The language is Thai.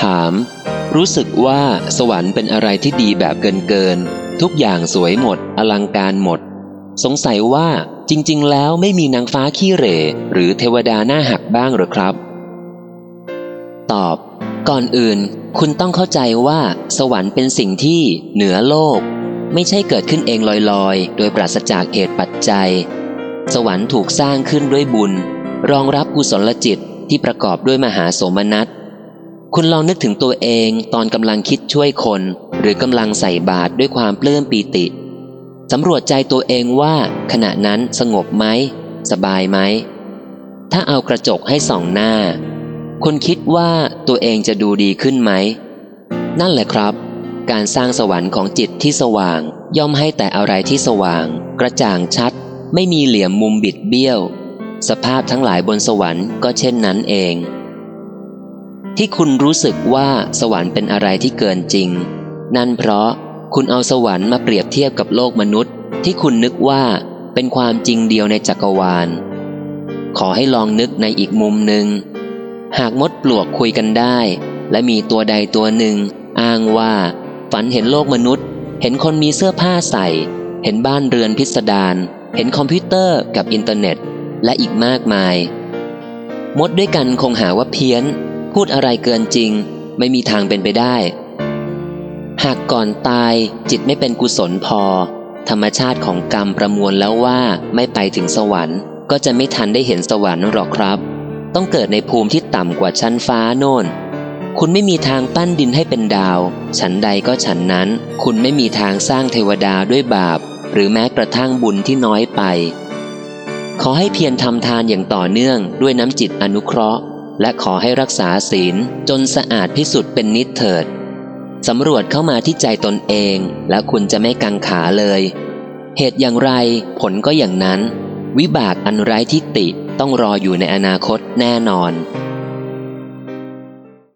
ถาม รู้สึกว่าสวรรค์เป็นอะไรที่ดีแบบเกินเกินๆทุกอย่างสวยหมด อลังการหมด สงสัยว่าจริง ๆ แล้วไม่มีนางฟ้าขี้เหร่ หรือเทวดาหน้าหักบ้างหรือครับ ตอบ ก่อนอื่น คุณต้องเข้าใจว่า สวรรค์เป็นสิ่งที่เหนือโลก ไม่ใช่เกิดขึ้นเองลอยๆ โดยปราศจากเหตุปัจจัย สวรรค์ถูกสร้างขึ้นด้วยบุญ รองรับกุศลจิตที่ประกอบด้วยมหาสมนัส คุณลองนึกถึงตัวเองตอนกำลังคิดช่วยคน หรือกำลังใส่บาตรด้วยความปลื้มปีติสำรวจใจตัวเองว่าขณะนั้นสงบไหม สบายไหม ถ้าเอากระจกให้ส่องหน้า คุณคิดว่าตัวเองจะดูดีขึ้นไหม นั่นแหละครับ การสร้างสวรรค์ของจิตที่สว่าง ย่อมให้แต่อะไรที่สว่าง กระจ่างชัด ไม่มีเหลี่ยมมุมบิดเบี้ยว สภาพทั้งหลายบนสวรรค์ก็เช่นนั้นเอง ที่คุณรู้สึกว่าสวรรค์เป็นอะไรที่เกินจริง นั่นเพราะคุณเอาสวรรค์มาเปรียบเทียบกับโลกมนุษย์ ที่คุณนึกว่าเป็นความจริงเดียวในจักรวาล ขอให้ลองนึกในอีกมุมหนึ่ง หากมดปลวกคุยกันได้ และมีตัวใดตัวหนึ่ง อ้างว่า ฝันเห็นโลกมนุษย์ เห็นคนมีเสื้อผ้าใส่ เห็นบ้านเรือนพิสดารเห็นคอมพิวเตอร์กับอินเทอร์เน็ต และอีกมากมาย มดด้วยกันคงหาว่าเพี้ยน พูดอะไรเกินจริง ไม่มีทางเป็นไปได้ หากก่อนตายจิตไม่เป็นกุศลพอ ธรรมชาติของกรรมประมวลแล้วว่าไม่ไปถึงสวรรค์ ก็จะไม่ทันได้เห็นสวรรค์หรอกครับ ต้องเกิดในภูมิที่ต่ำกว่าชั้นฟ้าโน่น คุณไม่มีทางปั้นดินให้เป็นดาว ฉันใดก็ฉันนั้น คุณไม่มีทางสร้างเทวดาด้วยบาป หรือแม้กระทั่งบุญที่น้อยไปขอให้เพียรทำทานอย่างต่อเนื่องด้วยน้ำจิตอนุเคราะห์ และขอให้รักษาศีลจนสะอาดพิสุทธิ์เป็นนิดเถิดสำรวจเข้ามาที่ใจตนเอง และคุณจะไม่กังขาเลย เหตุอย่างไรผลก็อย่างนั้น วิบากอันไร้ทิฏฐิต้องรออยู่ในอนาคตแน่นอน